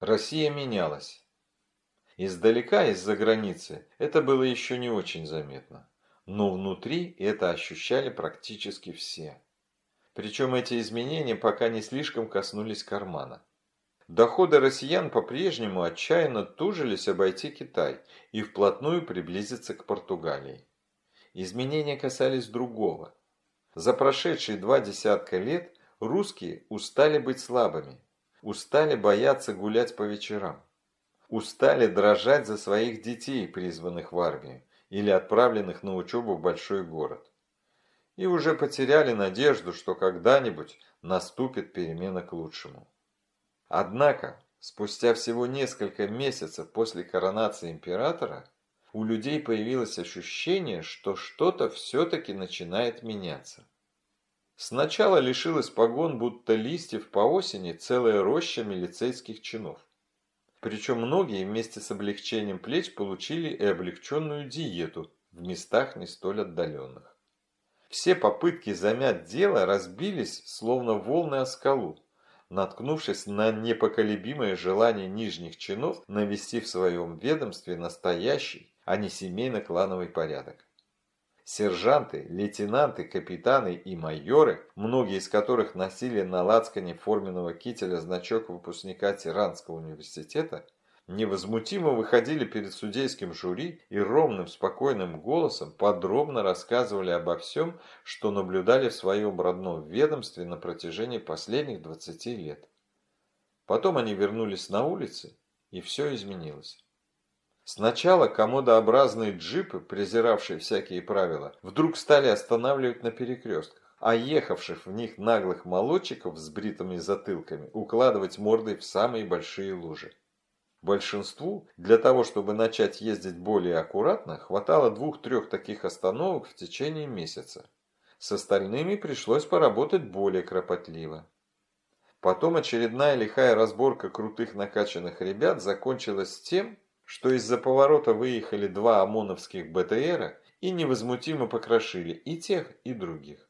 Россия менялась. Издалека, из-за границы, это было еще не очень заметно. Но внутри это ощущали практически все. Причем эти изменения пока не слишком коснулись кармана. Доходы россиян по-прежнему отчаянно тужились обойти Китай и вплотную приблизиться к Португалии. Изменения касались другого. За прошедшие два десятка лет русские устали быть слабыми, устали бояться гулять по вечерам, устали дрожать за своих детей, призванных в армию или отправленных на учебу в большой город. И уже потеряли надежду, что когда-нибудь наступит перемена к лучшему. Однако, спустя всего несколько месяцев после коронации императора, у людей появилось ощущение, что что-то все-таки начинает меняться. Сначала лишилась погон, будто листьев по осени целая роща милицейских чинов. Причем многие вместе с облегчением плеч получили и облегченную диету в местах не столь отдаленных. Все попытки замять дело разбились, словно волны о скалу наткнувшись на непоколебимое желание нижних чинов навести в своем ведомстве настоящий, а не семейно-клановый порядок. Сержанты, лейтенанты, капитаны и майоры, многие из которых носили на лацкане форменного кителя значок выпускника Тиранского университета, невозмутимо выходили перед судейским жюри и ровным спокойным голосом подробно рассказывали обо всем, что наблюдали в своем родном ведомстве на протяжении последних 20 лет. Потом они вернулись на улицы, и все изменилось. Сначала комодообразные джипы, презиравшие всякие правила, вдруг стали останавливать на перекрестках, а ехавших в них наглых молодчиков с бритыми затылками укладывать мордой в самые большие лужи. Большинству для того, чтобы начать ездить более аккуратно, хватало двух-трех таких остановок в течение месяца. С остальными пришлось поработать более кропотливо. Потом очередная лихая разборка крутых накачанных ребят закончилась тем, что из-за поворота выехали два ОМОНовских БТРа и невозмутимо покрошили и тех, и других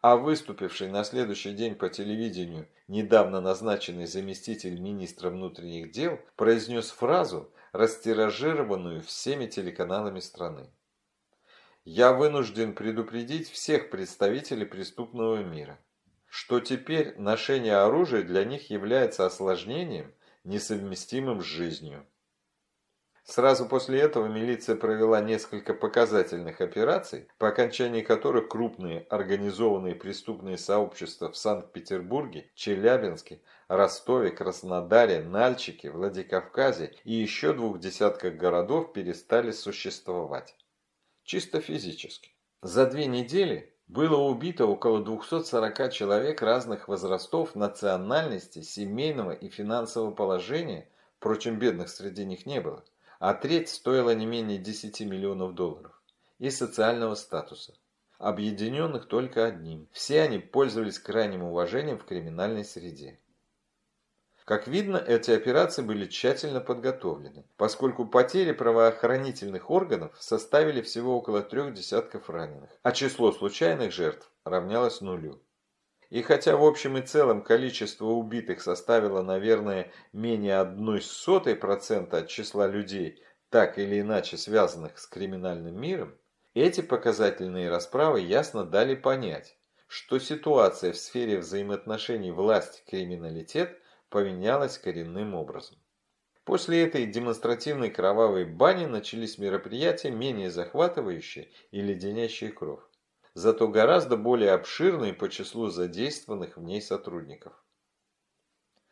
а выступивший на следующий день по телевидению недавно назначенный заместитель министра внутренних дел произнес фразу, растиражированную всеми телеканалами страны. «Я вынужден предупредить всех представителей преступного мира, что теперь ношение оружия для них является осложнением, несовместимым с жизнью. Сразу после этого милиция провела несколько показательных операций, по окончании которых крупные организованные преступные сообщества в Санкт-Петербурге, Челябинске, Ростове, Краснодаре, Нальчике, Владикавказе и еще двух десятках городов перестали существовать. Чисто физически. За две недели было убито около 240 человек разных возрастов, национальности, семейного и финансового положения, впрочем, бедных среди них не было а треть стоила не менее 10 миллионов долларов, и социального статуса, объединенных только одним. Все они пользовались крайним уважением в криминальной среде. Как видно, эти операции были тщательно подготовлены, поскольку потери правоохранительных органов составили всего около трех десятков раненых, а число случайных жертв равнялось нулю. И хотя в общем и целом количество убитых составило, наверное, менее одной сотой процента от числа людей, так или иначе связанных с криминальным миром, эти показательные расправы ясно дали понять, что ситуация в сфере взаимоотношений власть-криминалитет поменялась коренным образом. После этой демонстративной кровавой бани начались мероприятия менее захватывающие и леденящие кровь зато гораздо более обширной по числу задействованных в ней сотрудников.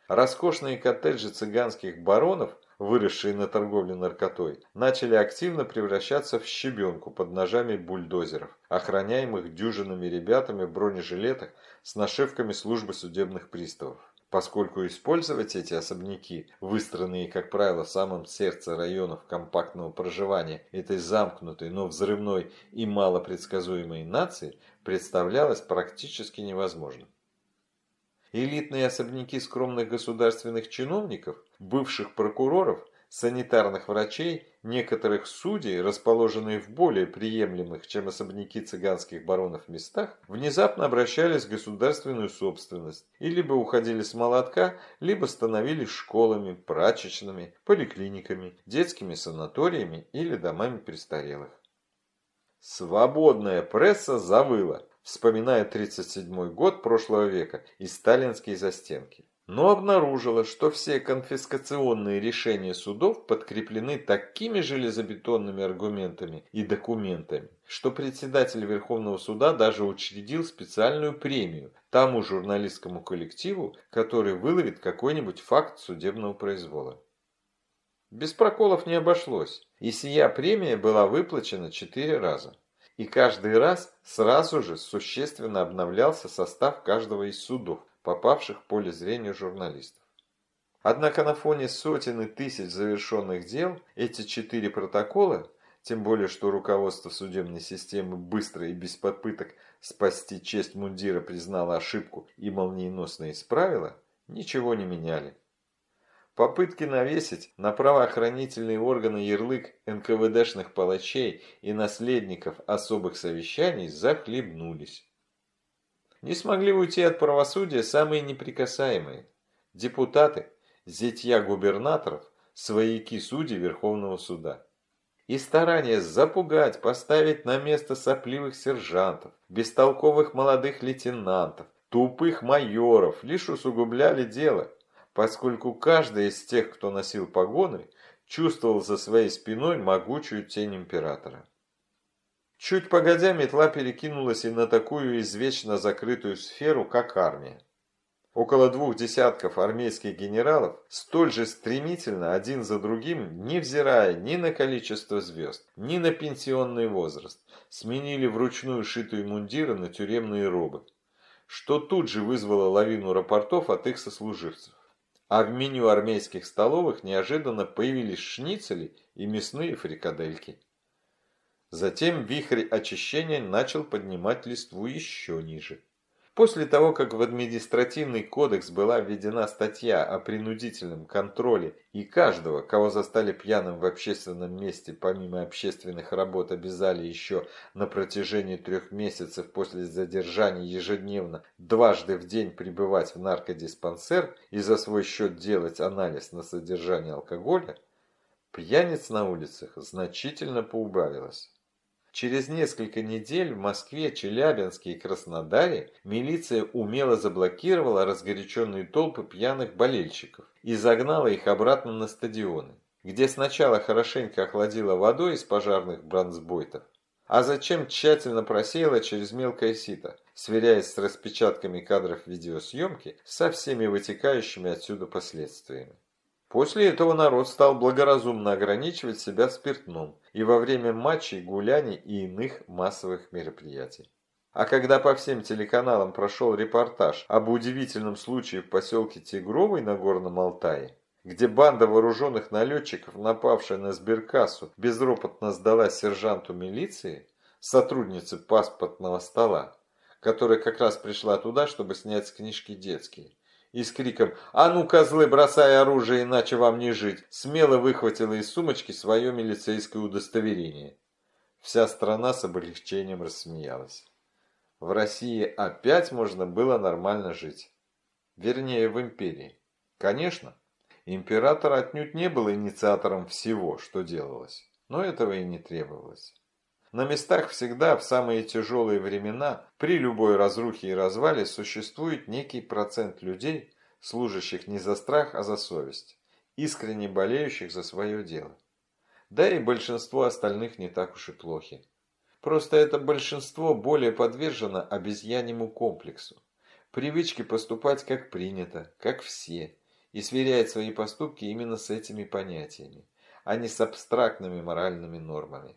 Роскошные коттеджи цыганских баронов, выросшие на торговле наркотой, начали активно превращаться в щебенку под ножами бульдозеров, охраняемых дюжинами ребятами в бронежилетах с нашивками службы судебных приставов поскольку использовать эти особняки, выстроенные, как правило, в самом сердце районов компактного проживания этой замкнутой, но взрывной и малопредсказуемой нации, представлялось практически невозможным. Элитные особняки скромных государственных чиновников, бывших прокуроров, санитарных врачей, некоторых судей, расположенные в более приемлемых, чем особняки цыганских баронов местах, внезапно обращались в государственную собственность и либо уходили с молотка, либо становились школами, прачечными, поликлиниками, детскими санаториями или домами престарелых. Свободная пресса завыла, вспоминая 1937 год прошлого века и сталинские застенки но обнаружила, что все конфискационные решения судов подкреплены такими железобетонными аргументами и документами, что председатель Верховного суда даже учредил специальную премию тому журналистскому коллективу, который выловит какой-нибудь факт судебного произвола. Без проколов не обошлось, и сия премия была выплачена четыре раза. И каждый раз сразу же существенно обновлялся состав каждого из судов, попавших в поле зрения журналистов. Однако на фоне сотен и тысяч завершенных дел эти четыре протокола, тем более что руководство судебной системы быстро и без попыток спасти честь мундира признало ошибку и молниеносно исправило, ничего не меняли. Попытки навесить на правоохранительные органы ярлык НКВДшных палачей и наследников особых совещаний захлебнулись. Не смогли уйти от правосудия самые неприкасаемые. Депутаты, зятья губернаторов, свояки судей Верховного суда. И старания запугать, поставить на место сопливых сержантов, бестолковых молодых лейтенантов, тупых майоров лишь усугубляли дело, поскольку каждый из тех, кто носил погоны, чувствовал за своей спиной могучую тень императора. Чуть погодя, метла перекинулась и на такую извечно закрытую сферу, как армия. Около двух десятков армейских генералов столь же стремительно один за другим, невзирая ни на количество звезд, ни на пенсионный возраст, сменили вручную шитые мундиры на тюремные робы, что тут же вызвало лавину рапортов от их сослуживцев. А в меню армейских столовых неожиданно появились шницели и мясные фрикадельки. Затем вихрь очищения начал поднимать листву еще ниже. После того, как в административный кодекс была введена статья о принудительном контроле и каждого, кого застали пьяным в общественном месте, помимо общественных работ обязали еще на протяжении трех месяцев после задержания ежедневно дважды в день пребывать в наркодиспансер и за свой счет делать анализ на содержание алкоголя, пьяниц на улицах значительно поубавилось. Через несколько недель в Москве, Челябинске и Краснодаре милиция умело заблокировала разгоряченные толпы пьяных болельщиков и загнала их обратно на стадионы, где сначала хорошенько охладила водой из пожарных бронзбойтов, а затем тщательно просеяла через мелкое сито, сверяясь с распечатками кадров видеосъемки со всеми вытекающими отсюда последствиями. После этого народ стал благоразумно ограничивать себя спиртным и во время матчей, гуляний и иных массовых мероприятий. А когда по всем телеканалам прошел репортаж об удивительном случае в поселке Тигровый на Горном Алтае, где банда вооруженных налетчиков, напавшая на сберкассу, безропотно сдала сержанту милиции, сотруднице паспортного стола, которая как раз пришла туда, чтобы снять с книжки детские и с криком «А ну, козлы, бросай оружие, иначе вам не жить!» смело выхватила из сумочки свое милицейское удостоверение. Вся страна с облегчением рассмеялась. В России опять можно было нормально жить. Вернее, в империи. Конечно, император отнюдь не был инициатором всего, что делалось, но этого и не требовалось. На местах всегда, в самые тяжелые времена, при любой разрухе и развале существует некий процент людей, служащих не за страх, а за совесть, искренне болеющих за свое дело. Да и большинство остальных не так уж и плохи. Просто это большинство более подвержено обезьяньему комплексу, привычке поступать как принято, как все, и сверяет свои поступки именно с этими понятиями, а не с абстрактными моральными нормами.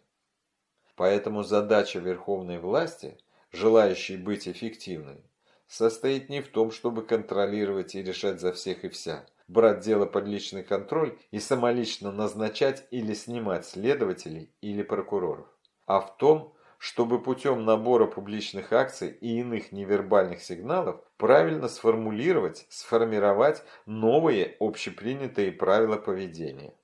Поэтому задача верховной власти, желающей быть эффективной, состоит не в том, чтобы контролировать и решать за всех и вся, брать дело под личный контроль и самолично назначать или снимать следователей или прокуроров, а в том, чтобы путем набора публичных акций и иных невербальных сигналов правильно сформулировать, сформировать новые общепринятые правила поведения.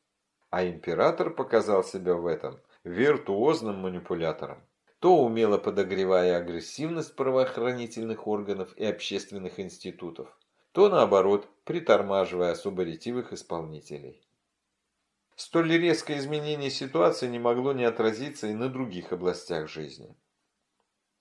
а император показал себя в этом виртуозным манипулятором то умело подогревая агрессивность правоохранительных органов и общественных институтов, то наоборот, притормаживая особо исполнителей. Столь резкое изменение ситуации не могло не отразиться и на других областях жизни.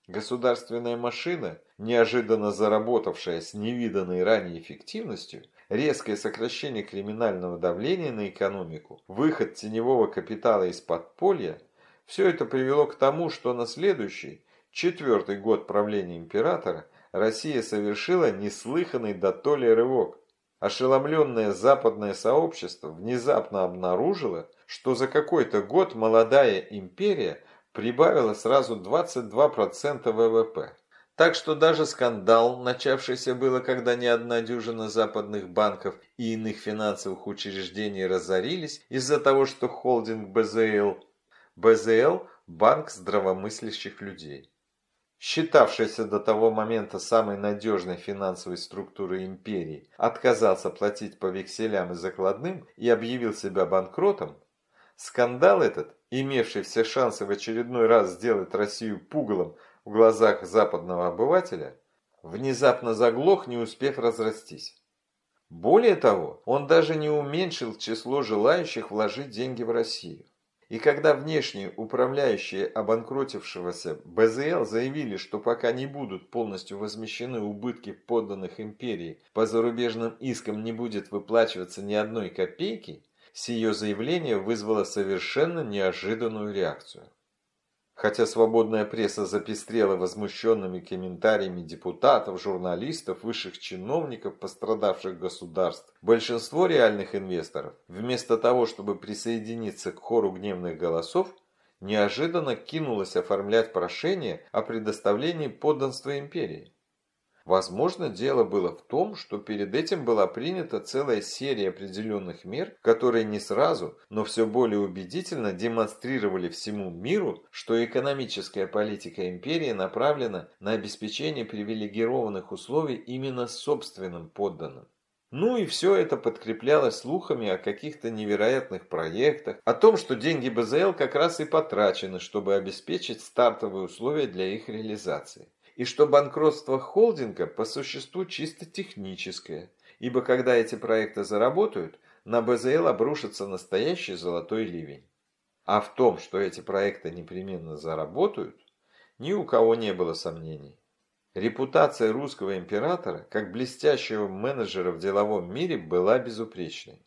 Государственная машина, неожиданно заработавшая с невиданной ранее эффективностью, резкое сокращение криминального давления на экономику, выход теневого капитала из подполья – все это привело к тому, что на следующий, четвертый год правления императора, Россия совершила неслыханный дотоле рывок. Ошеломленное западное сообщество внезапно обнаружило, что за какой-то год молодая империя прибавила сразу 22% ВВП. Так что даже скандал, начавшийся было, когда ни одна дюжина западных банков и иных финансовых учреждений разорились из-за того, что холдинг БЗЛ, БЗЛ – банк здравомыслящих людей считавшийся до того момента самой надежной финансовой структурой империи, отказался платить по векселям и закладным и объявил себя банкротом, скандал этот, имевший все шансы в очередной раз сделать Россию пугалом в глазах западного обывателя, внезапно заглох, не успев разрастись. Более того, он даже не уменьшил число желающих вложить деньги в Россию. И когда внешние управляющие обанкротившегося БЗЛ заявили, что пока не будут полностью возмещены убытки подданных империи, по зарубежным искам не будет выплачиваться ни одной копейки, сие заявление вызвало совершенно неожиданную реакцию. Хотя свободная пресса запестрела возмущенными комментариями депутатов, журналистов, высших чиновников пострадавших государств, большинство реальных инвесторов, вместо того, чтобы присоединиться к хору гневных голосов, неожиданно кинулось оформлять прошение о предоставлении подданства империи. Возможно, дело было в том, что перед этим была принята целая серия определенных мер, которые не сразу, но все более убедительно демонстрировали всему миру, что экономическая политика империи направлена на обеспечение привилегированных условий именно собственным подданным. Ну и все это подкреплялось слухами о каких-то невероятных проектах, о том, что деньги БЗЛ как раз и потрачены, чтобы обеспечить стартовые условия для их реализации и что банкротство холдинга по существу чисто техническое, ибо когда эти проекты заработают, на БЗЛ обрушится настоящий золотой ливень. А в том, что эти проекты непременно заработают, ни у кого не было сомнений. Репутация русского императора, как блестящего менеджера в деловом мире, была безупречной.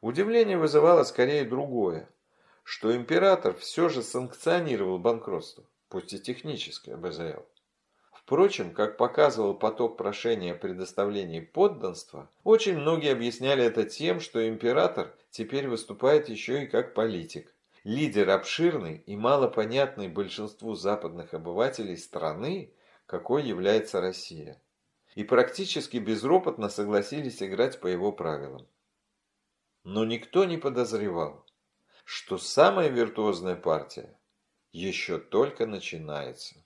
Удивление вызывало скорее другое, что император все же санкционировал банкротство, пусть и техническое БЗЛ. Впрочем, как показывал поток прошения о предоставлении подданства, очень многие объясняли это тем, что император теперь выступает еще и как политик. Лидер обширной и малопонятной большинству западных обывателей страны, какой является Россия. И практически безропотно согласились играть по его правилам. Но никто не подозревал, что самая виртуозная партия еще только начинается.